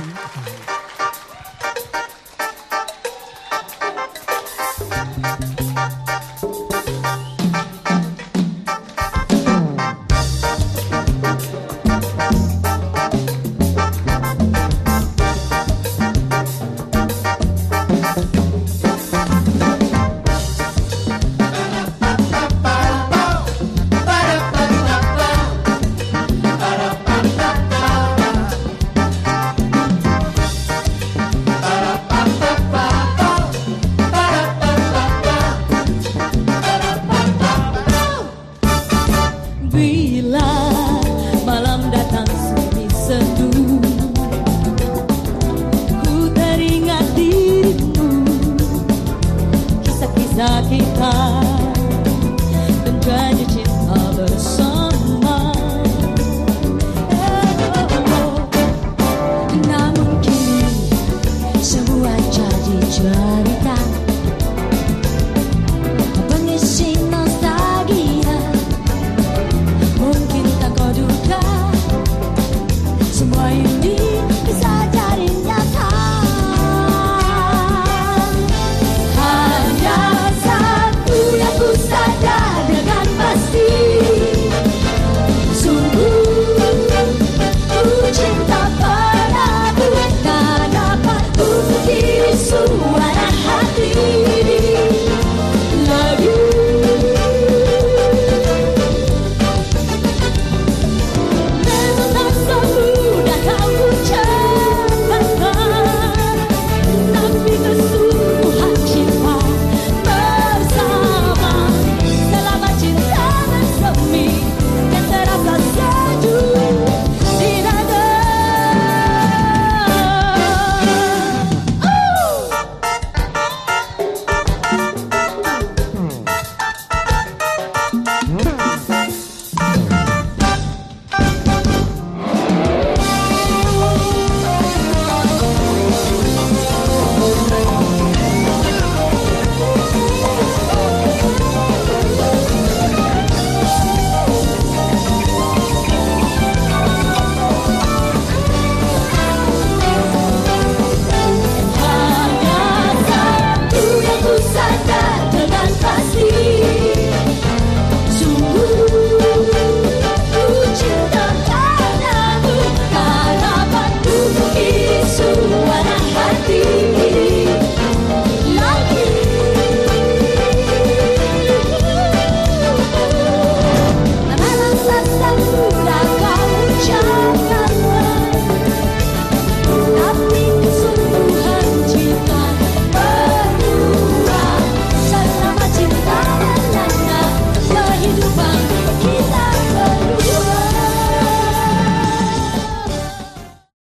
嗯 time.